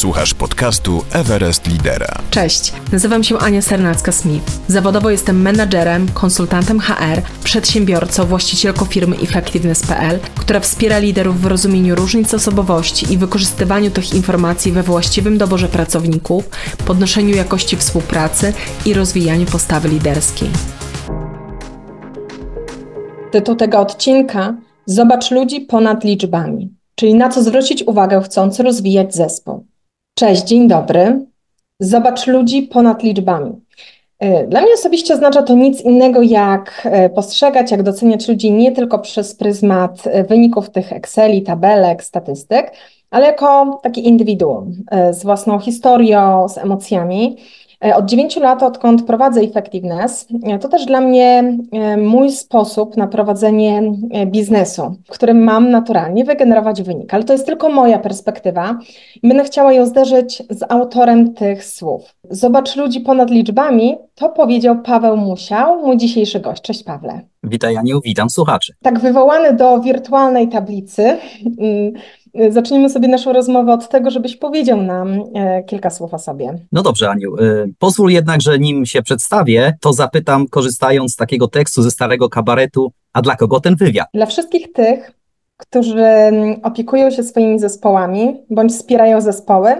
Słuchasz podcastu Everest Lidera. Cześć, nazywam się Ania Sernacka-Smith. Zawodowo jestem menadżerem, konsultantem HR, przedsiębiorcą, właścicielką firmy Effectiveness.pl, która wspiera liderów w rozumieniu różnic osobowości i wykorzystywaniu tych informacji we właściwym doborze pracowników, podnoszeniu jakości współpracy i rozwijaniu postawy liderskiej. Tytuł tego odcinka Zobacz ludzi ponad liczbami, czyli na co zwrócić uwagę chcąc rozwijać zespół. Cześć, dzień dobry. Zobacz ludzi ponad liczbami. E, dla mnie osobiście oznacza to nic innego jak e, postrzegać, jak doceniać ludzi nie tylko przez pryzmat e, wyników tych Exceli, tabelek, statystyk, ale jako taki indywiduum z własną historią, z emocjami. E, od 9 lat, odkąd prowadzę Effectiveness, e, to też dla mnie e, mój sposób na prowadzenie biznesu, w którym mam naturalnie wygenerować wynik. Ale to jest tylko moja perspektywa i będę chciała ją zderzyć z autorem tych słów. Zobacz ludzi ponad liczbami, to powiedział Paweł Musiał, mój dzisiejszy gość. Cześć Pawle. Witaj Aniu, witam słuchaczy. Tak wywołany do wirtualnej tablicy, mm, Zacznijmy sobie naszą rozmowę od tego, żebyś powiedział nam e, kilka słów o sobie. No dobrze, Aniu. E, pozwól jednak, że nim się przedstawię, to zapytam, korzystając z takiego tekstu ze starego kabaretu, a dla kogo ten wywiad? Dla wszystkich tych, którzy opiekują się swoimi zespołami bądź wspierają zespoły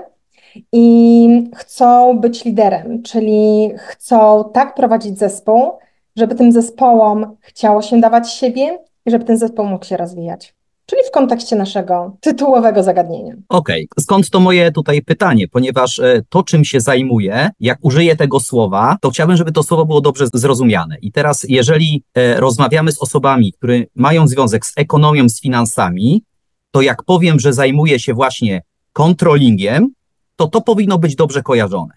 i chcą być liderem, czyli chcą tak prowadzić zespół, żeby tym zespołom chciało się dawać siebie i żeby ten zespół mógł się rozwijać czyli w kontekście naszego tytułowego zagadnienia. Okej, okay. skąd to moje tutaj pytanie? Ponieważ e, to, czym się zajmuję, jak użyję tego słowa, to chciałbym, żeby to słowo było dobrze zrozumiane. I teraz, jeżeli e, rozmawiamy z osobami, które mają związek z ekonomią, z finansami, to jak powiem, że zajmuję się właśnie kontrolingiem, to to powinno być dobrze kojarzone.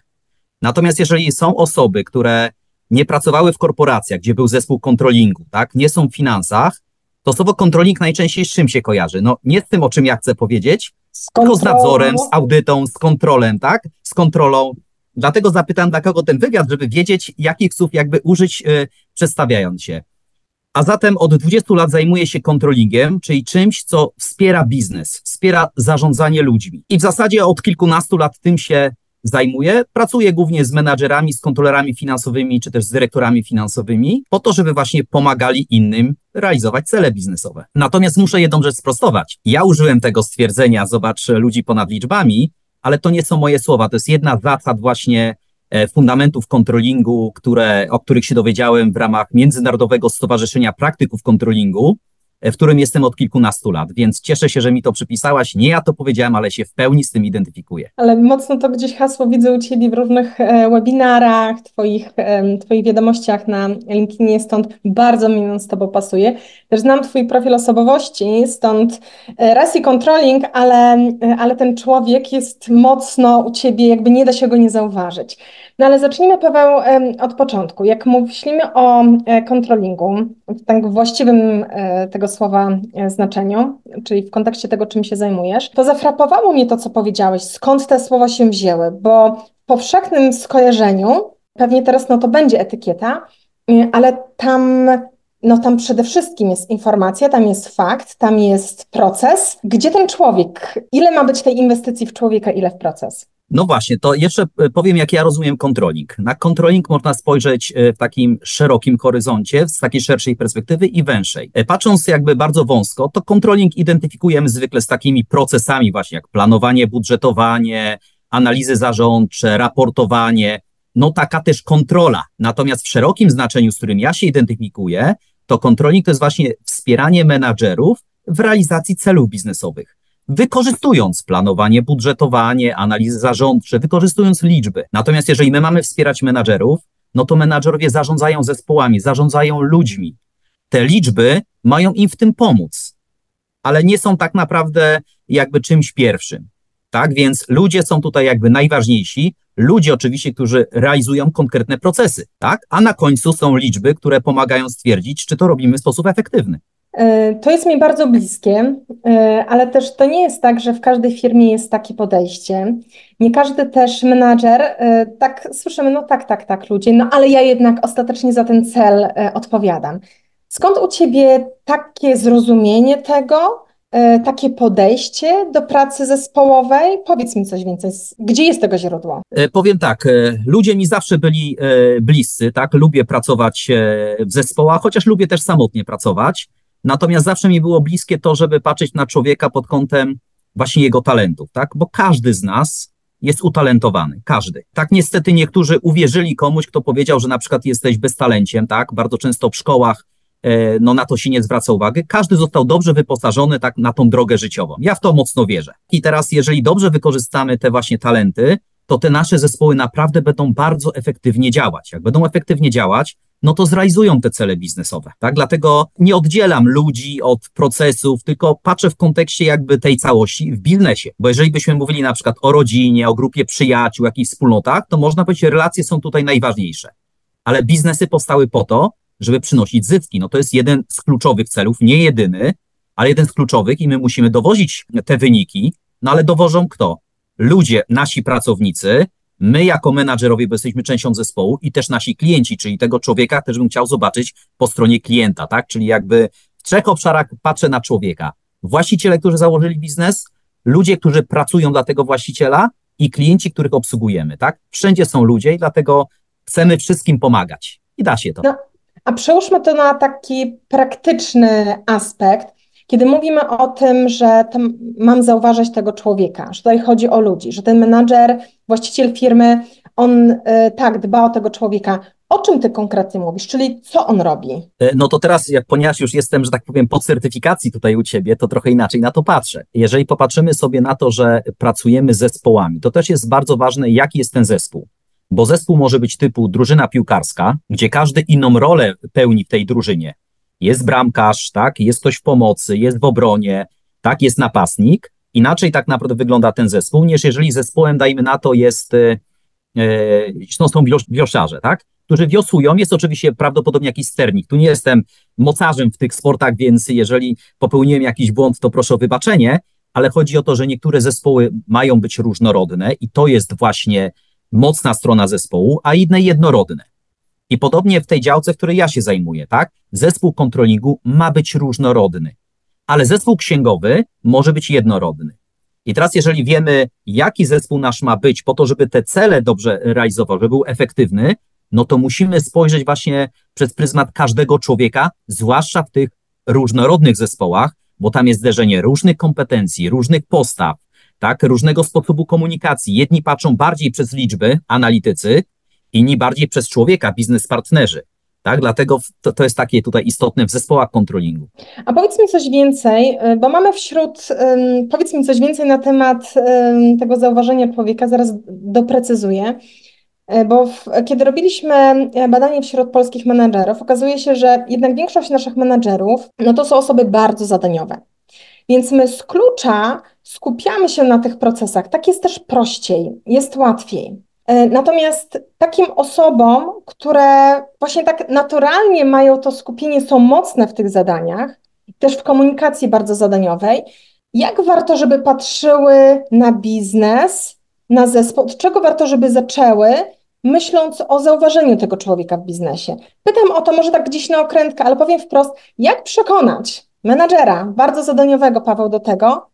Natomiast jeżeli są osoby, które nie pracowały w korporacjach, gdzie był zespół kontrolingu, tak, nie są w finansach, to słowo kontroling najczęściej z czym się kojarzy? No nie z tym, o czym ja chcę powiedzieć, z tylko z nadzorem, z audytą, z kontrolem, tak? Z kontrolą. Dlatego zapytam, dla kogo ten wywiad, żeby wiedzieć, jakich słów jakby użyć, yy, przedstawiając się. A zatem od 20 lat zajmuję się kontrolingiem, czyli czymś, co wspiera biznes, wspiera zarządzanie ludźmi. I w zasadzie od kilkunastu lat tym się zajmuję. Pracuję głównie z menadżerami, z kontrolerami finansowymi, czy też z dyrektorami finansowymi, po to, żeby właśnie pomagali innym realizować cele biznesowe. Natomiast muszę jedną rzecz sprostować. Ja użyłem tego stwierdzenia, zobacz, ludzi ponad liczbami, ale to nie są moje słowa. To jest jedna z zasad właśnie e, fundamentów kontrolingu, które, o których się dowiedziałem w ramach Międzynarodowego Stowarzyszenia Praktyków Kontrolingu, w którym jestem od kilkunastu lat, więc cieszę się, że mi to przypisałaś. Nie ja to powiedziałem, ale się w pełni z tym identyfikuję. Ale mocno to gdzieś hasło widzę u Ciebie w różnych e, webinarach, Twoich, twoich wiadomościach na LinkedInie, stąd bardzo mi z Tobą pasuje. Też znam Twój profil osobowości, stąd e, raz i controlling, ale, e, ale ten człowiek jest mocno u Ciebie, jakby nie da się go nie zauważyć. No ale zacznijmy, Paweł, od początku. Jak myślimy o kontrolingu, w tak właściwym tego słowa e, znaczeniu, czyli w kontekście tego, czym się zajmujesz, to zafrapowało mnie to, co powiedziałeś, skąd te słowa się wzięły, bo w powszechnym skojarzeniu, pewnie teraz no to będzie etykieta, ale tam no tam przede wszystkim jest informacja, tam jest fakt, tam jest proces. Gdzie ten człowiek? Ile ma być tej inwestycji w człowieka, ile w proces? No właśnie, to jeszcze e, powiem, jak ja rozumiem controlling. Na controlling można spojrzeć e, w takim szerokim horyzoncie, z takiej szerszej perspektywy i węższej. E, patrząc jakby bardzo wąsko, to controlling identyfikujemy zwykle z takimi procesami właśnie jak planowanie, budżetowanie, analizy zarządcze, raportowanie, no taka też kontrola. Natomiast w szerokim znaczeniu, z którym ja się identyfikuję, to controlling to jest właśnie wspieranie menadżerów w realizacji celów biznesowych wykorzystując planowanie, budżetowanie, analizy zarządcze, wykorzystując liczby. Natomiast jeżeli my mamy wspierać menadżerów, no to menadżerowie zarządzają zespołami, zarządzają ludźmi. Te liczby mają im w tym pomóc, ale nie są tak naprawdę jakby czymś pierwszym. Tak więc ludzie są tutaj jakby najważniejsi, ludzie oczywiście, którzy realizują konkretne procesy, tak? A na końcu są liczby, które pomagają stwierdzić, czy to robimy w sposób efektywny. E, to jest mi bardzo bliskie, e, ale też to nie jest tak, że w każdej firmie jest takie podejście. Nie każdy też menadżer, e, tak słyszymy, no tak, tak, tak, ludzie, no ale ja jednak ostatecznie za ten cel odpowiadam. Skąd u Ciebie takie zrozumienie tego takie podejście do pracy zespołowej? Powiedz mi coś więcej. Gdzie jest tego źródło? Powiem tak, ludzie mi zawsze byli bliscy, tak? Lubię pracować w zespołach, chociaż lubię też samotnie pracować. Natomiast zawsze mi było bliskie to, żeby patrzeć na człowieka pod kątem właśnie jego talentów, tak? Bo każdy z nas jest utalentowany, każdy. Tak niestety niektórzy uwierzyli komuś, kto powiedział, że na przykład jesteś beztalenciem, tak? Bardzo często w szkołach e, no na to się nie zwraca uwagi. Każdy został dobrze wyposażony tak na tą drogę życiową. Ja w to mocno wierzę. I teraz, jeżeli dobrze wykorzystamy te właśnie talenty, to te nasze zespoły naprawdę będą bardzo efektywnie działać. Jak będą efektywnie działać, no to zrealizują te cele biznesowe. Tak? Dlatego nie oddzielam ludzi od procesów, tylko patrzę w kontekście jakby tej całości w biznesie. Bo jeżeli byśmy mówili na przykład o rodzinie, o grupie przyjaciół, jakichś wspólnotach, to można powiedzieć, że relacje są tutaj najważniejsze. Ale biznesy powstały po to, żeby przynosić zyski. No to jest jeden z kluczowych celów, nie jedyny, ale jeden z kluczowych i my musimy dowozić te wyniki. No ale dowożą kto? Ludzie, nasi pracownicy, My jako menadżerowie, bo jesteśmy częścią zespołu i też nasi klienci, czyli tego człowieka też bym chciał zobaczyć po stronie klienta, tak? Czyli jakby w trzech obszarach patrzę na człowieka. Właściciele, którzy założyli biznes, ludzie, którzy pracują dla tego właściciela i klienci, których obsługujemy, tak? Wszędzie są ludzie i dlatego chcemy wszystkim pomagać. I da się to. No, a przełóżmy to na taki praktyczny aspekt. Kiedy mówimy o tym, że mam zauważać tego człowieka, że tutaj chodzi o ludzi, że ten menadżer, właściciel firmy, on y, tak dba o tego człowieka. O czym ty konkretnie mówisz, czyli co on robi? E, no to teraz, jak, ponieważ już jestem, że tak powiem, po certyfikacji tutaj u ciebie, to trochę inaczej na to patrzę. Jeżeli popatrzymy sobie na to, że pracujemy z zespołami, to też jest bardzo ważne, jaki jest ten zespół. Bo zespół może być typu drużyna piłkarska, gdzie każdy inną rolę pełni w tej drużynie jest bramkarz, tak, jest ktoś w pomocy, jest w obronie, tak, jest napastnik. Inaczej tak naprawdę wygląda ten zespół, niż jeżeli zespołem, dajmy na to, jest, e, no, są wioślarze, tak, którzy wiosłują, jest oczywiście prawdopodobnie jakiś sternik. Tu nie jestem mocarzem w tych sportach, więc jeżeli popełniłem jakiś błąd, to proszę o wybaczenie, ale chodzi o to, że niektóre zespoły mają być różnorodne i to jest właśnie mocna strona zespołu, a inne jednorodne. I podobnie w tej działce, w której ja się zajmuję, tak? Zespół kontrolingu ma być różnorodny, ale zespół księgowy może być jednorodny. I teraz, jeżeli wiemy, jaki zespół nasz ma być, po to, żeby te cele dobrze realizował, żeby był efektywny, no to musimy spojrzeć właśnie przez pryzmat każdego człowieka, zwłaszcza w tych różnorodnych zespołach, bo tam jest zderzenie różnych kompetencji, różnych postaw, tak, różnego sposobu komunikacji. Jedni patrzą bardziej przez liczby, analitycy, inni bardziej przez człowieka, biznes partnerzy. Tak, dlatego to, to jest takie tutaj istotne w zespołach kontrolingu. A powiedz mi coś więcej, y, bo mamy wśród, powiedz mi coś więcej na temat tego zauważenia człowieka, zaraz doprecyzuję. Y, bo w, kiedy robiliśmy e, badanie wśród polskich menedżerów, okazuje się, że jednak większość naszych menedżerów, no to są osoby bardzo zadaniowe. Więc my z klucza skupiamy się na tych procesach. Tak jest też prościej, jest łatwiej. E, natomiast takim osobom, które właśnie tak naturalnie mają to skupienie, są mocne w tych zadaniach, też w komunikacji bardzo zadaniowej, jak warto, żeby patrzyły na biznes, na zespół, od czego warto, żeby zaczęły, myśląc o zauważeniu tego człowieka w biznesie? Pytam o to może tak gdzieś na okrętkę, ale powiem wprost, jak przekonać menadżera bardzo zadaniowego, Paweł, do tego,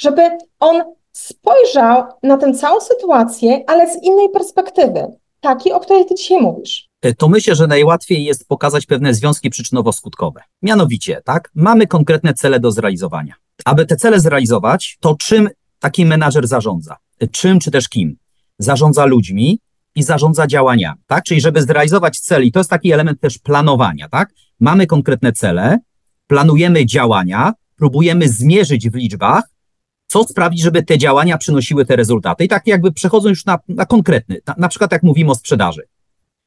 żeby on spojrzał na tę całą sytuację, ale z innej perspektywy, takiej, o której ty dzisiaj mówisz. E, to myślę, że najłatwiej jest pokazać pewne związki przyczynowo-skutkowe. Mianowicie, tak, mamy konkretne cele do zrealizowania. Aby te cele zrealizować, to czym taki menadżer zarządza? E, czym czy też kim? Zarządza ludźmi i zarządza działaniami, tak? Czyli żeby zrealizować cel, i to jest taki element też planowania, tak? Mamy konkretne cele, planujemy działania, próbujemy zmierzyć w liczbach, co sprawić, żeby te działania przynosiły te rezultaty. I tak jakby przechodzą już na, na konkretny, na, na przykład jak mówimy o sprzedaży.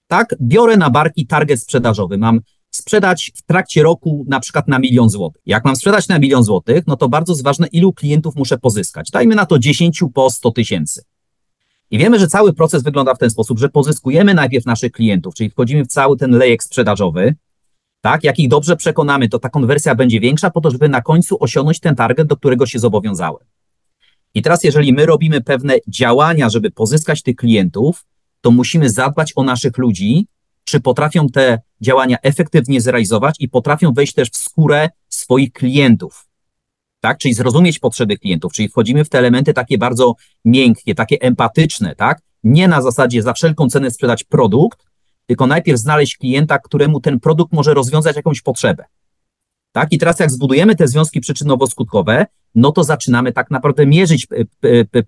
Tak, biorę na barki target sprzedażowy, mam sprzedać w trakcie roku na przykład na milion złotych. Jak mam sprzedać na milion złotych, no to bardzo ważne, ilu klientów muszę pozyskać. Dajmy na to 10 po 100 tysięcy. I wiemy, że cały proces wygląda w ten sposób, że pozyskujemy najpierw naszych klientów, czyli wchodzimy w cały ten lejek sprzedażowy, tak? Jak ich dobrze przekonamy, to ta konwersja będzie większa po to, żeby na końcu osiągnąć ten target, do którego się zobowiązałem. I teraz, jeżeli my robimy pewne działania, żeby pozyskać tych klientów, to musimy zadbać o naszych ludzi, czy potrafią te działania efektywnie zrealizować i potrafią wejść też w skórę swoich klientów. tak? Czyli zrozumieć potrzeby klientów, czyli wchodzimy w te elementy takie bardzo miękkie, takie empatyczne, tak? Nie na zasadzie za wszelką cenę sprzedać produkt, tylko najpierw znaleźć klienta, któremu ten produkt może rozwiązać jakąś potrzebę. Tak? I teraz jak zbudujemy te związki przyczynowo-skutkowe, no to zaczynamy tak naprawdę mierzyć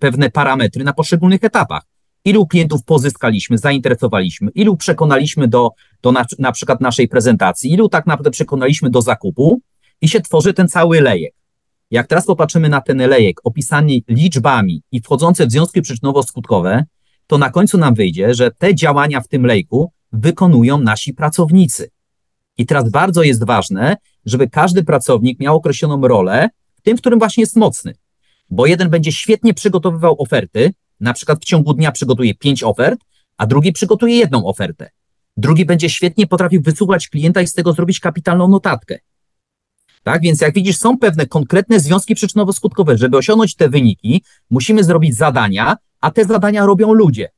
pewne parametry na poszczególnych etapach. Ilu klientów pozyskaliśmy, zainteresowaliśmy, ilu przekonaliśmy do, do na, na przykład naszej prezentacji, ilu tak naprawdę przekonaliśmy do zakupu i się tworzy ten cały lejek. Jak teraz popatrzymy na ten lejek opisany liczbami i wchodzące w związki przyczynowo-skutkowe, to na końcu nam wyjdzie, że te działania w tym lejku wykonują nasi pracownicy. I teraz bardzo jest ważne, żeby każdy pracownik miał określoną rolę w tym, w którym właśnie jest mocny. Bo jeden będzie świetnie przygotowywał oferty, na przykład w ciągu dnia przygotuje pięć ofert, a drugi przygotuje jedną ofertę. Drugi będzie świetnie potrafił wysłuchać klienta i z tego zrobić kapitalną notatkę. Tak, więc jak widzisz, są pewne konkretne związki przyczynowo-skutkowe. Żeby osiągnąć te wyniki, musimy zrobić zadania, a te zadania robią ludzie.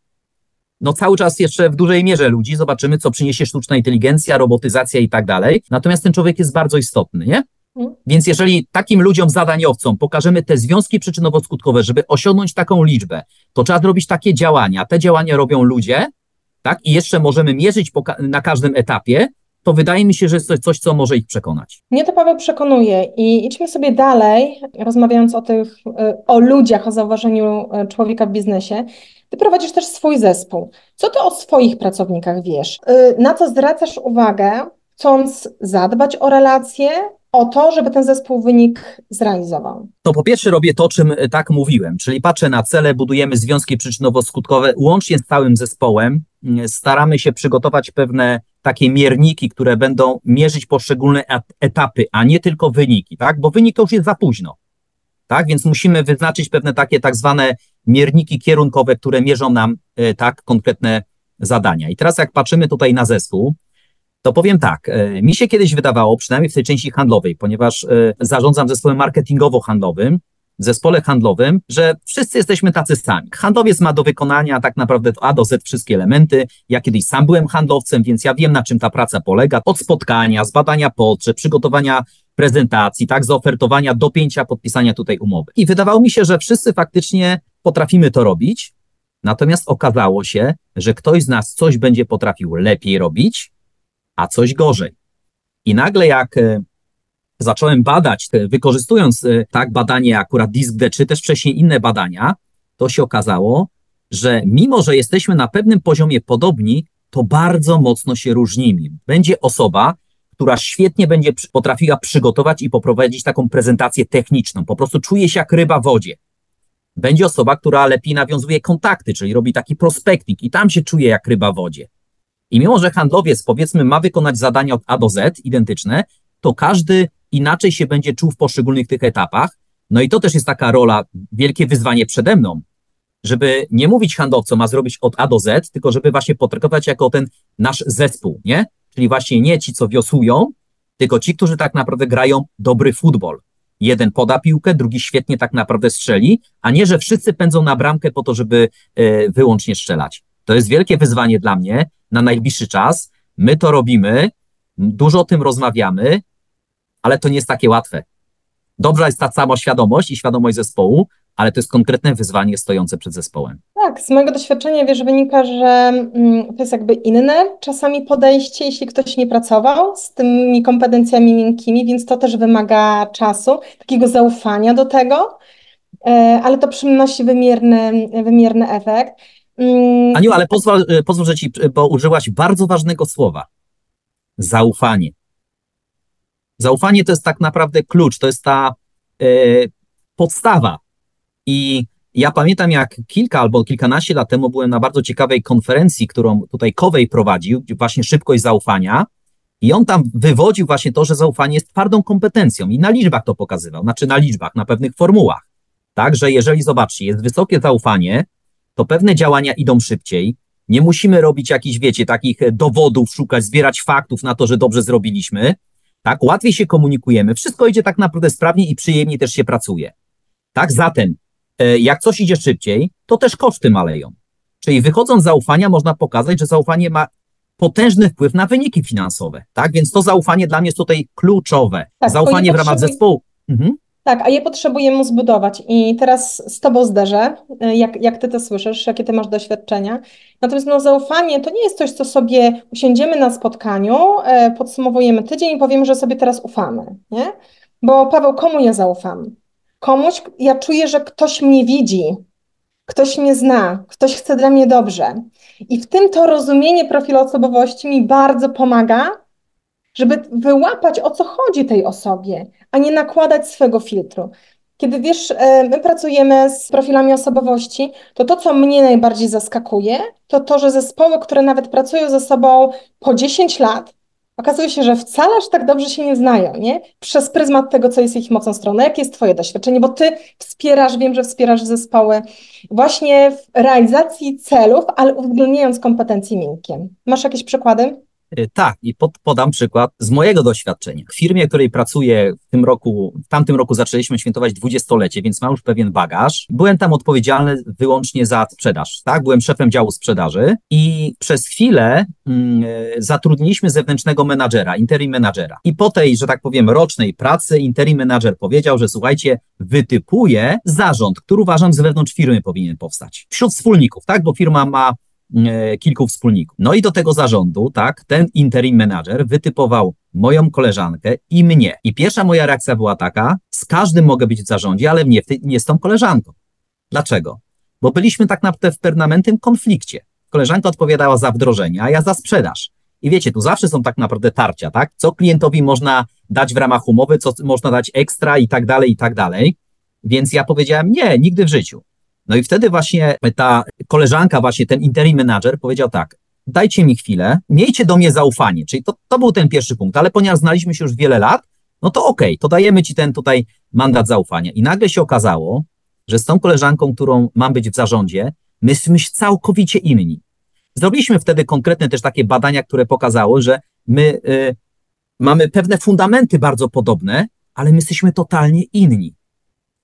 No cały czas jeszcze w dużej mierze ludzi, zobaczymy, co przyniesie sztuczna inteligencja, robotyzacja i tak dalej. Natomiast ten człowiek jest bardzo istotny, nie? Mhm. Więc jeżeli takim ludziom, zadaniowcom pokażemy te związki przyczynowo-skutkowe, żeby osiągnąć taką liczbę, to trzeba zrobić takie działania. Te działania robią ludzie, tak? I jeszcze możemy mierzyć na każdym etapie, to wydaje mi się, że jest to coś, co może ich przekonać. Mnie to Paweł przekonuje i idźmy sobie dalej, rozmawiając o tych, e, o ludziach, o zauważeniu e, człowieka w biznesie. Ty prowadzisz też swój zespół. Co ty o swoich pracownikach wiesz? E, na co zwracasz uwagę, chcąc zadbać o relacje, o to, żeby ten zespół wynik zrealizował? To po pierwsze robię to, czym tak mówiłem, czyli patrzę na cele, budujemy związki przyczynowo-skutkowe łącznie z całym zespołem, staramy się przygotować pewne takie mierniki, które będą mierzyć poszczególne etapy, a nie tylko wyniki, tak? Bo wynik to już jest za późno. Tak, więc musimy wyznaczyć pewne takie tak zwane mierniki kierunkowe, które mierzą nam e, tak konkretne zadania. I teraz jak patrzymy tutaj na zespół, to powiem tak, e, mi się kiedyś wydawało, przynajmniej w tej części handlowej, ponieważ e, zarządzam zespołem marketingowo-handlowym, zespole handlowym, że wszyscy jesteśmy tacy sami. Handlowiec ma do wykonania tak naprawdę A do Z wszystkie elementy. Ja kiedyś sam byłem handlowcem, więc ja wiem, na czym ta praca polega. Od spotkania, zbadania potrzeb, przygotowania prezentacji, tak, zaofertowania, dopięcia, podpisania tutaj umowy. I wydawało mi się, że wszyscy faktycznie potrafimy to robić, natomiast okazało się, że ktoś z nas coś będzie potrafił lepiej robić, a coś gorzej. I nagle jak e, zacząłem badać, wykorzystując e, tak badanie akurat DISC-D, czy też wcześniej inne badania, to się okazało, że mimo, że jesteśmy na pewnym poziomie podobni, to bardzo mocno się różnimy. Będzie osoba, która świetnie będzie potrafiła przygotować i poprowadzić taką prezentację techniczną, po prostu czuje się jak ryba w wodzie. Będzie osoba, która lepiej nawiązuje kontakty, czyli robi taki prospekting i tam się czuje jak ryba w wodzie. I mimo, że handlowiec powiedzmy ma wykonać zadania od A do Z identyczne, to każdy inaczej się będzie czuł w poszczególnych tych etapach. No i to też jest taka rola, wielkie wyzwanie przede mną, żeby nie mówić handlowcom, a zrobić od A do Z, tylko żeby właśnie potraktować jako ten nasz zespół, nie? Czyli właśnie nie ci, co wiosłują, tylko ci, którzy tak naprawdę grają dobry futbol. Jeden poda piłkę, drugi świetnie tak naprawdę strzeli, a nie, że wszyscy pędzą na bramkę po to, żeby e, wyłącznie strzelać. To jest wielkie wyzwanie dla mnie na najbliższy czas. My to robimy, dużo o tym rozmawiamy, ale to nie jest takie łatwe. Dobrze jest ta sama świadomość i świadomość zespołu, ale to jest konkretne wyzwanie stojące przed zespołem. Tak, z mojego doświadczenia wiesz, wynika, że mm, to jest jakby inne czasami podejście, jeśli ktoś nie pracował z tymi kompetencjami miękkimi, więc to też wymaga czasu, takiego zaufania do tego, e, ale to przynosi wymierny, wymierny efekt. Mm, Aniu, ale pozwól, e, pozwól, że ci, bo użyłaś bardzo ważnego słowa. Zaufanie. Zaufanie to jest tak naprawdę klucz, to jest ta e, podstawa. I ja pamiętam, jak kilka albo kilkanaście lat temu byłem na bardzo ciekawej konferencji, którą tutaj Kowej prowadził, właśnie szybkość zaufania. I on tam wywodził właśnie to, że zaufanie jest twardą kompetencją i na liczbach to pokazywał, znaczy na liczbach, na pewnych formułach. Tak, że jeżeli zobaczcie, jest wysokie zaufanie, to pewne działania idą szybciej. Nie musimy robić jakichś, wiecie, takich dowodów, szukać, zbierać faktów na to, że dobrze zrobiliśmy, tak? Łatwiej się komunikujemy, wszystko idzie tak naprawdę sprawniej i przyjemniej też się pracuje. Tak? Zatem, jak coś idzie szybciej, to też koszty maleją. Czyli wychodząc z zaufania, można pokazać, że zaufanie ma potężny wpływ na wyniki finansowe. Tak? Więc to zaufanie dla mnie jest tutaj kluczowe. Tak, zaufanie w ramach zespołu. Mhm. Tak, a je potrzebujemy zbudować. I teraz z Tobą zderzę, e, jak, jak Ty to słyszysz, jakie Ty masz doświadczenia. Natomiast no, zaufanie to nie jest coś, co sobie usiądziemy na spotkaniu, e, podsumowujemy tydzień i powiemy, że sobie teraz ufamy, nie? Bo Paweł, komu ja zaufam? Komuś, ja czuję, że ktoś mnie widzi, ktoś mnie zna, ktoś chce dla mnie dobrze. I w tym to rozumienie profilu osobowości mi bardzo pomaga, żeby wyłapać o co chodzi tej osobie, a nie nakładać swego filtru. Kiedy wiesz, e, my pracujemy z profilami osobowości, to to, co mnie najbardziej zaskakuje, to to, że zespoły, które nawet pracują ze sobą po 10 lat, okazuje się, że wcale aż tak dobrze się nie znają, nie? Przez pryzmat tego, co jest ich mocną stroną. Jakie jest Twoje doświadczenie? Bo Ty wspierasz, wiem, że wspierasz zespoły właśnie w realizacji celów, ale uwzględniając kompetencje miękkie. Masz jakieś przykłady? Y, Tak, i pod, podam przykład z mojego doświadczenia. W firmie, której pracuję w tym roku, w tamtym roku zaczęliśmy świętować dwudziestolecie, więc mam już pewien bagaż. Byłem tam odpowiedzialny wyłącznie za sprzedaż, tak? Byłem szefem działu sprzedaży i przez chwilę mm, y, zatrudniliśmy zewnętrznego menadżera, interim menadżera. I po tej, że tak powiem, rocznej pracy interim menadżer powiedział, że słuchajcie, wytypuje zarząd, który uważam z wewnątrz firmy powinien powstać. Wśród wspólników, tak? Bo firma ma kilku wspólników. No i do tego zarządu, tak, ten interim manager wytypował moją koleżankę i mnie. I pierwsza moja reakcja była taka, z każdym mogę być w zarządzie, ale nie, nie z tą koleżanką. Dlaczego? Bo byliśmy tak naprawdę w permanentnym konflikcie. Koleżanka odpowiadała za wdrożenie, a ja za sprzedaż. I wiecie, tu zawsze są tak naprawdę tarcia, tak? Co klientowi można dać w ramach umowy, co można dać ekstra i tak dalej, i tak dalej. Więc ja powiedziałem, nie, nigdy w życiu. No i wtedy właśnie ta koleżanka, właśnie ten interim manager powiedział tak, dajcie mi chwilę, miejcie do mnie zaufanie, czyli to, to był ten pierwszy punkt, ale ponieważ znaliśmy się już wiele lat, no to okej, to dajemy ci ten tutaj mandat zaufania. I nagle się okazało, że z tą koleżanką, którą mam być w zarządzie, my jesteśmy całkowicie inni. Zrobiliśmy wtedy konkretne też takie badania, które pokazały, że my y, mamy pewne fundamenty bardzo podobne, ale my jesteśmy totalnie inni.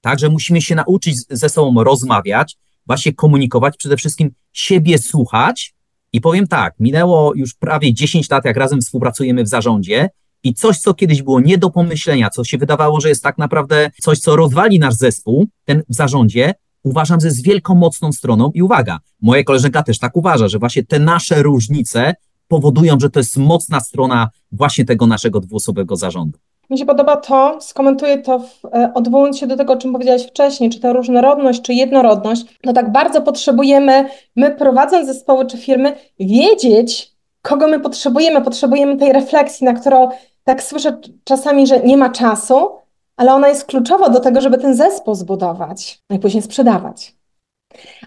Także musimy się nauczyć ze sobą rozmawiać, właśnie komunikować, przede wszystkim siebie słuchać. I powiem tak, minęło już prawie 10 lat, jak razem współpracujemy w zarządzie i coś, co kiedyś było nie do pomyślenia, co się wydawało, że jest tak naprawdę coś, co rozwali nasz zespół, ten w zarządzie, uważam, że jest wielką, mocną stroną. I uwaga, moja koleżanka też tak uważa, że właśnie te nasze różnice powodują, że to jest mocna strona właśnie tego naszego dwuosobowego zarządu. Mi się podoba to, skomentuję to w, e, odwołując się do tego, o czym powiedziałaś wcześniej, czy to różnorodność, czy jednorodność, no tak bardzo potrzebujemy, my prowadząc zespoły czy firmy, wiedzieć, kogo my potrzebujemy. Potrzebujemy tej refleksji, na którą tak słyszę czasami, że nie ma czasu, ale ona jest kluczowa do tego, żeby ten zespół zbudować, no i później sprzedawać.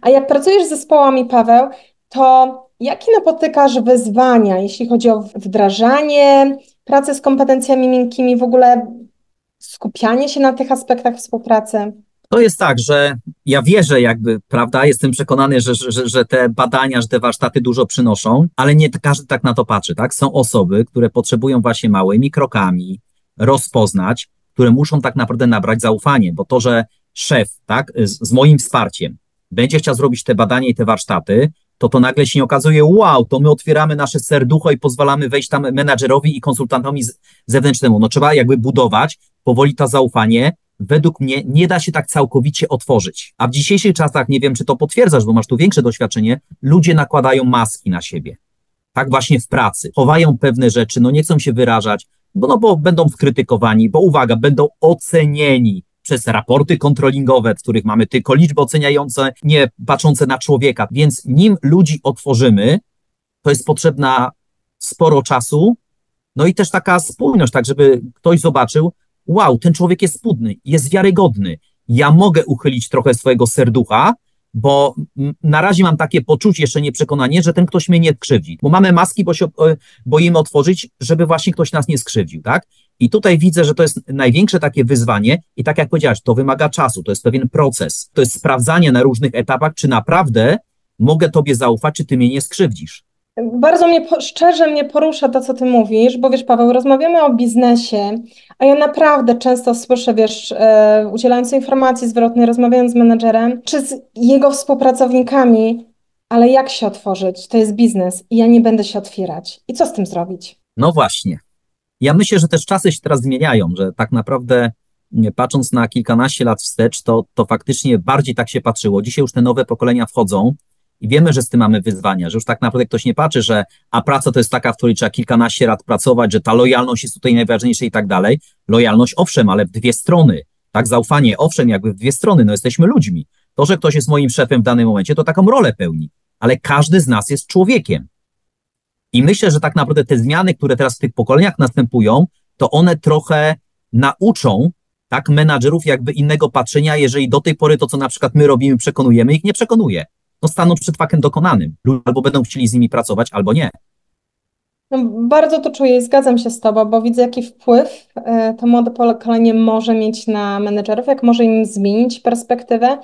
A jak pracujesz z zespołami, Paweł, to jakie napotykasz wyzwania, jeśli chodzi o wdrażanie, pracę z kompetencjami miękkimi, w ogóle skupianie się na tych aspektach współpracy? To jest tak, że ja wierzę jakby, prawda, jestem przekonany, że, że, że te badania, że te warsztaty dużo przynoszą, ale nie każdy tak na to patrzy, tak? Są osoby, które potrzebują właśnie małymi krokami rozpoznać, które muszą tak naprawdę nabrać zaufanie, bo to, że szef, tak, z, z moim wsparciem będzie chciał zrobić te badania i te warsztaty, to to nagle się nie okazuje, wow, to my otwieramy nasze serducho i pozwalamy wejść tam menadżerowi i konsultantowi zewnętrznemu. No trzeba jakby budować powoli to zaufanie, według mnie nie da się tak całkowicie otworzyć. A w dzisiejszych czasach, nie wiem, czy to potwierdzasz, bo masz tu większe doświadczenie, ludzie nakładają maski na siebie. Tak właśnie w pracy. Chowają pewne rzeczy, no nie chcą się wyrażać, bo, no bo będą skrytykowani, bo uwaga, będą ocenieni przez raporty kontrolingowe, w których mamy tylko liczby oceniające, nie patrzące na człowieka. Więc nim ludzi otworzymy, to jest potrzebna sporo czasu, no i też taka spójność, tak żeby ktoś zobaczył, wow, ten człowiek jest spódny, jest wiarygodny. Ja mogę uchylić trochę swojego serducha, bo na razie mam takie poczucie, jeszcze nie przekonanie, że ten ktoś mnie nie krzywdzi. Bo mamy maski, bo się e, boimy otworzyć, żeby właśnie ktoś nas nie skrzywdził, tak? I tutaj widzę, że to jest największe takie wyzwanie i tak jak powiedziałeś, to wymaga czasu, to jest pewien proces, to jest sprawdzanie na różnych etapach, czy naprawdę mogę tobie zaufać, czy ty mnie nie skrzywdzisz. Bardzo mnie, szczerze mnie porusza to, co ty mówisz, bo wiesz, Paweł, rozmawiamy o biznesie, a ja naprawdę często słyszę, wiesz, e, udzielając informacji zwrotnej, rozmawiając z menedżerem, czy z jego współpracownikami, ale jak się otworzyć? To jest biznes i ja nie będę się otwierać. I co z tym zrobić? No właśnie. Ja myślę, że też czasy się teraz zmieniają, że tak naprawdę patrząc na kilkanaście lat wstecz, to, to faktycznie bardziej tak się patrzyło. Dzisiaj już te nowe pokolenia wchodzą i wiemy, że z tym mamy wyzwania, że już tak naprawdę ktoś nie patrzy, że a praca to jest taka, w której trzeba kilkanaście lat pracować, że ta lojalność jest tutaj najważniejsza i tak dalej. Lojalność owszem, ale w dwie strony. Tak, zaufanie owszem, jakby w dwie strony, no jesteśmy ludźmi. To, że ktoś jest moim szefem w danym momencie, to taką rolę pełni, ale każdy z nas jest człowiekiem. I myślę, że tak naprawdę te zmiany, które teraz w tych pokoleniach następują, to one trochę nauczą tak menadżerów jakby innego patrzenia, jeżeli do tej pory to, co na przykład my robimy, przekonujemy, ich nie przekonuje. No staną przed faktem dokonanym. Albo będą chcieli z nimi pracować, albo nie. No, bardzo to czuję i zgadzam się z Tobą, bo widzę, jaki wpływ e, to młode pokolenie może mieć na menedżerów, jak może im zmienić perspektywę.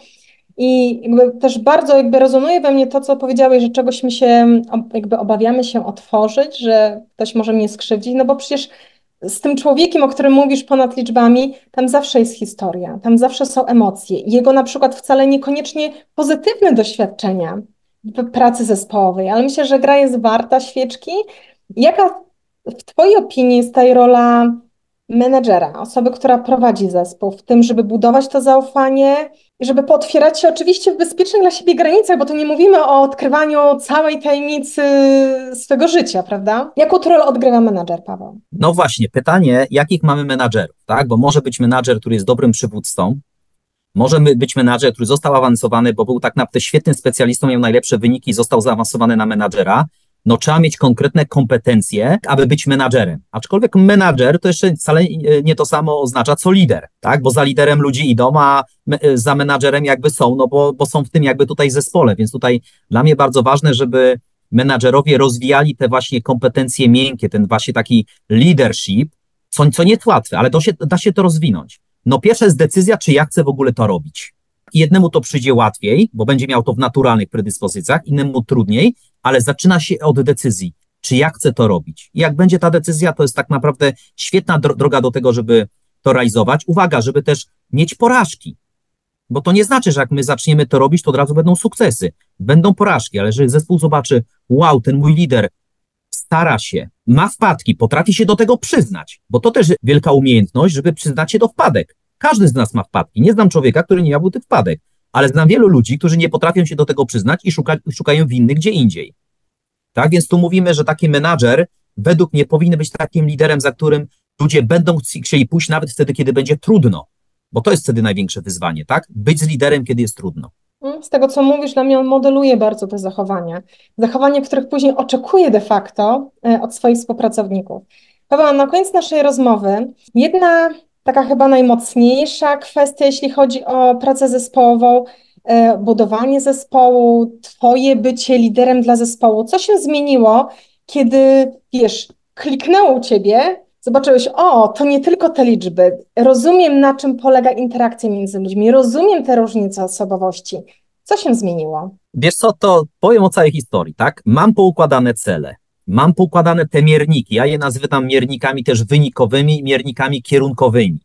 I też bardzo jakby rezonuje we mnie to, co powiedziałeś, że czegoś my się jakby obawiamy się otworzyć, że ktoś może mnie skrzywdzić, no bo przecież z tym człowiekiem, o którym mówisz ponad liczbami, tam zawsze jest historia, tam zawsze są emocje. Jego na przykład wcale niekoniecznie pozytywne doświadczenia pracy zespołowej, ale myślę, że gra jest warta świeczki. Jaka w Twojej opinii jest ta rola menedżera, osoby, która prowadzi zespół, w tym, żeby budować to zaufanie i żeby potwierać się oczywiście w bezpiecznych dla siebie granicach, bo tu nie mówimy o odkrywaniu całej tajemnicy swego życia, prawda? Jaką rolę odgrywa menedżer, Paweł? No właśnie, pytanie, jakich mamy menadżerów, tak? Bo może być menadżer, który jest dobrym przywódcą, może być menadżer, który został awansowany, bo był tak naprawdę świetnym specjalistą, miał najlepsze wyniki i został zaawansowany na menadżera, no trzeba mieć konkretne kompetencje, aby być menadżerem. Aczkolwiek menadżer to jeszcze wcale nie to samo oznacza co lider, tak? Bo za liderem ludzi idą, a za menadżerem jakby są, no bo, bo są w tym jakby tutaj zespole, więc tutaj dla mnie bardzo ważne, żeby menadżerowie rozwijali te właśnie kompetencje miękkie, ten właśnie taki leadership, co, co nie jest łatwe, ale się, da się to rozwinąć. No pierwsza jest decyzja, czy ja chcę w ogóle to robić. Jednemu to przyjdzie łatwiej, bo będzie miał to w naturalnych predyspozycjach, innemu trudniej, ale zaczyna się od decyzji, czy ja chcę to robić. Jak będzie ta decyzja, to jest tak naprawdę świetna droga do tego, żeby to realizować. Uwaga, żeby też mieć porażki, bo to nie znaczy, że jak my zaczniemy to robić, to od razu będą sukcesy. Będą porażki, ale jeżeli zespół zobaczy, wow, ten mój lider stara się, ma wpadki, potrafi się do tego przyznać, bo to też wielka umiejętność, żeby przyznać się do wpadek. Każdy z nas ma wpadki. Nie znam człowieka, który nie miałby tych wpadek ale znam wielu ludzi, którzy nie potrafią się do tego przyznać i szuka, szukają winnych gdzie indziej. Tak więc tu mówimy, że taki menadżer według mnie powinien być takim liderem, za którym ludzie będą chcieli pójść nawet wtedy, kiedy będzie trudno, bo to jest wtedy największe wyzwanie, tak? Być z liderem, kiedy jest trudno. Mm, z tego, co mówisz, dla mnie on modeluje bardzo te zachowania. Zachowania, których później oczekuje de facto e, od swoich współpracowników. Paweł, na koniec naszej rozmowy jedna taka chyba najmocniejsza kwestia, jeśli chodzi o pracę zespołową, e, budowanie zespołu, twoje bycie liderem dla zespołu. Co się zmieniło, kiedy, wiesz, kliknęło u ciebie, zobaczyłeś, o, to nie tylko te liczby, rozumiem, na czym polega interakcja między ludźmi, rozumiem te różnice osobowości. Co się zmieniło? Wiesz co, to powiem o całej historii, tak? Mam poukładane cele. Mam poukładane te mierniki, ja je nazywam miernikami też wynikowymi, miernikami kierunkowymi.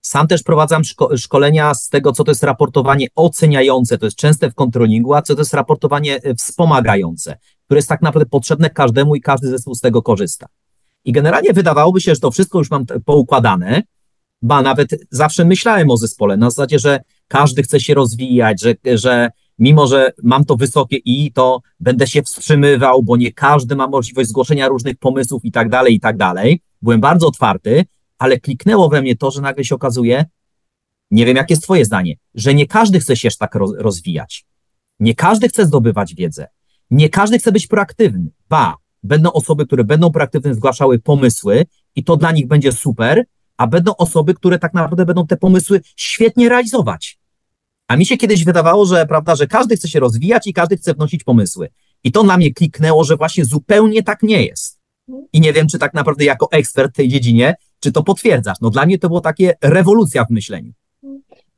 Sam też prowadzam szko szkolenia z tego, co to jest raportowanie oceniające, to jest częste w kontrolingu, a co to jest raportowanie e, wspomagające, które jest tak naprawdę potrzebne każdemu i każdy zespół z tego korzysta. I generalnie wydawałoby się, że to wszystko już mam poukładane, ba nawet zawsze myślałem o zespole na zasadzie, że każdy chce się rozwijać, że, że mimo że mam to wysokie i, to będę się wstrzymywał, bo nie każdy ma możliwość zgłoszenia różnych pomysłów i tak dalej, i tak dalej. Byłem bardzo otwarty, ale kliknęło we mnie to, że nagle się okazuje, nie wiem, jakie jest Twoje zdanie, że nie każdy chce się tak rozwijać. Nie każdy chce zdobywać wiedzę. Nie każdy chce być proaktywny. Ba, będą osoby, które będą proaktywne, zgłaszały pomysły i to dla nich będzie super, a będą osoby, które tak naprawdę będą te pomysły świetnie realizować. A mi się kiedyś wydawało, że prawda, że każdy chce się rozwijać i każdy chce wnosić pomysły. I to na mnie kliknęło, że właśnie zupełnie tak nie jest. I nie wiem, czy tak naprawdę jako ekspert w tej dziedzinie, czy to potwierdzasz. No dla mnie to było takie rewolucja w myśleniu.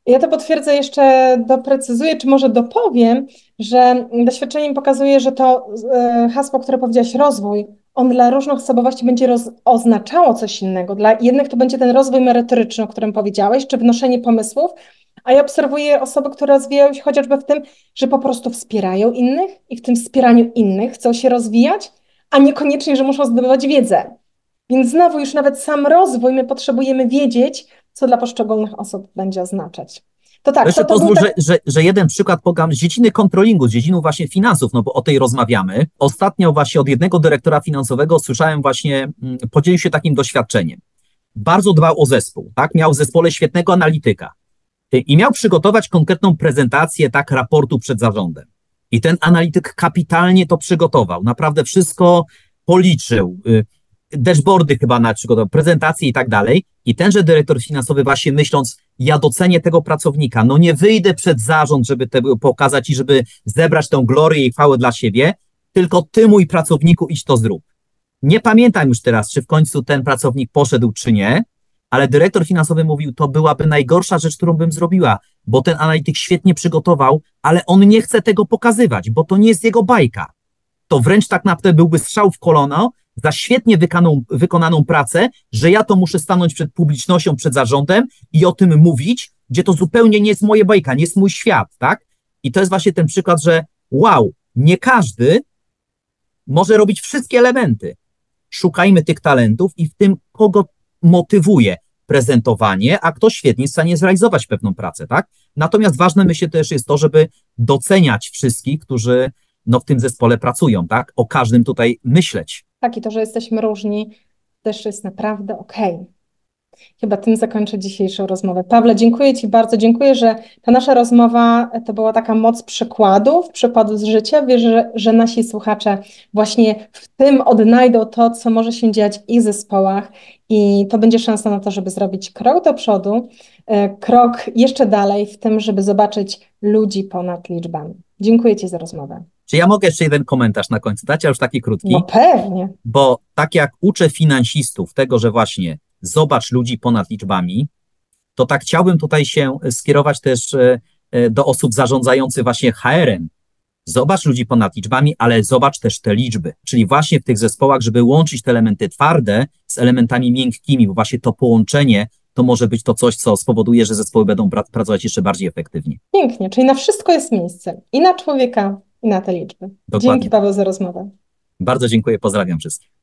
Ja to potwierdzę, jeszcze doprecyzuję, czy może dopowiem, że doświadczenie pokazuje, że to e, hasło, które powiedziałaś, rozwój, on dla różnych osobowości będzie roz, oznaczało coś innego. Dla jednych to będzie ten rozwój merytoryczny, o którym powiedziałeś, czy wnoszenie pomysłów, a ja obserwuję osoby, które rozwijają się chociażby w tym, że po prostu wspierają innych i w tym wspieraniu innych chcą się rozwijać, a niekoniecznie, że muszą zdobywać wiedzę. Więc znowu już nawet sam rozwój my potrzebujemy wiedzieć, co dla poszczególnych osób będzie oznaczać. To tak, jeszcze to, to pozwól, tak- że, że, że jeden przykład podam z dziedziny kontrolingu, z dziedziny właśnie finansów, no bo o tej rozmawiamy. Ostatnio właśnie od jednego dyrektora finansowego słyszałem właśnie, mm, podzielił się takim doświadczeniem. Bardzo dbał o zespół, tak? Miał w zespole świetnego analityka i miał przygotować konkretną prezentację, tak, raportu przed zarządem. I ten analityk kapitalnie to przygotował, naprawdę wszystko policzył, y, dashboardy chyba na przygotował, prezentacje i tak dalej. I tenże dyrektor finansowy właśnie myśląc, ja docenię tego pracownika, no nie wyjdę przed zarząd, żeby tego pokazać i żeby zebrać tę glorię i chwałę dla siebie, tylko ty, mój pracowniku, idź to zrób. Nie pamiętam już teraz, czy w końcu ten pracownik poszedł, czy nie, ale dyrektor finansowy mówił, to byłaby najgorsza rzecz, którą bym zrobiła, bo ten analityk świetnie przygotował, ale on nie chce tego pokazywać, bo to nie jest jego bajka. To wręcz tak naprawdę byłby strzał w kolono za świetnie wykonaną pracę, że ja to muszę stanąć przed publicznością, przed zarządem i o tym mówić, gdzie to zupełnie nie jest moje bajka, nie jest mój świat, tak? I to jest właśnie ten przykład, że wow, nie każdy może robić wszystkie elementy. Szukajmy tych talentów i w tym, kogo motywuje prezentowanie, a kto świetnie jest w stanie zrealizować pewną pracę, tak? Natomiast ważne myślę też jest to, żeby doceniać wszystkich, którzy no, w tym zespole pracują, tak? O każdym tutaj myśleć. Tak, i to, że jesteśmy różni, też jest naprawdę okej. Chyba tym zakończę dzisiejszą rozmowę. Pawle, dziękuję Ci bardzo. Dziękuję, że ta nasza rozmowa to była taka moc przykładów, przykładów z życia. Wierzę, że, że nasi słuchacze właśnie w tym odnajdą to, co może się dziać w ich zespołach i to będzie szansa na to, żeby zrobić krok do przodu, e, krok jeszcze dalej w tym, żeby zobaczyć ludzi ponad liczbami. Dziękuję Ci za rozmowę. Czy ja mogę jeszcze jeden komentarz na końcu dać, a już taki krótki? No pewnie. bo tak jak uczę finansistów tego, że właśnie zobacz ludzi ponad liczbami, to tak chciałbym tutaj się skierować też e, e, do osób zarządzających właśnie HR-em. Zobacz ludzi ponad liczbami, ale zobacz też te liczby, czyli właśnie w tych zespołach, żeby łączyć te elementy twarde z elementami miękkimi, bo właśnie to połączenie to może być to coś, co spowoduje, że zespoły będą pra- pracować jeszcze bardziej efektywnie. Pięknie, czyli na wszystko jest miejsce. I na człowieka, i na te liczby. Dokładnie. Dzięki Paweł za rozmowę. Bardzo dziękuję, pozdrawiam wszystkich.